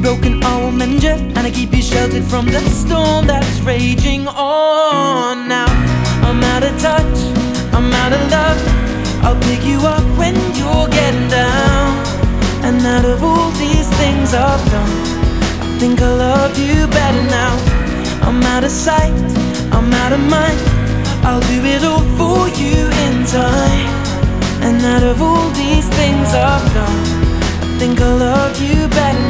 Broken, mend you, and I keep you sheltered from the storm that's raging on. Now I'm out of touch, I'm out of love. I'll pick you up when you're getting down. And out of all these things I've done, I think I love you better now. I'm out of sight, I'm out of mind. I'll do it all for you in time. And out of all these things I've done, I think I love you better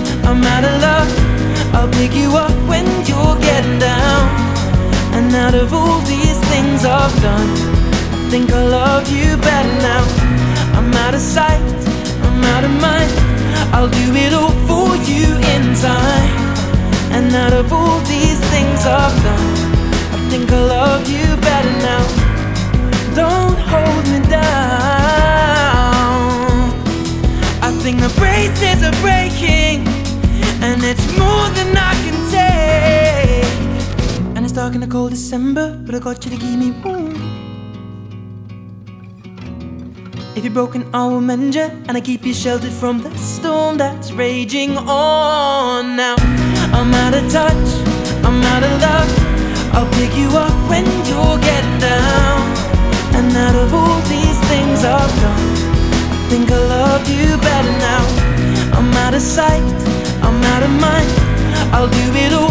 All these things I've done, I think I love you better now. I'm out of sight, I'm out of mind. I'll do it all for you in time. And out of all these things I've done, I think I love you better now. Don't hold me down. I think the braces are breaking, and it's more than I can take. It's dark in the cold December, but I got you to keep me warm. If you're broken, I will mend you, and I keep you sheltered from the storm that's raging on. Now I'm out of touch, I'm out of love. I'll pick you up when you're getting down. And out of all these things I've done, I think I love you better now. I'm out of sight, I'm out of mind. I'll do it all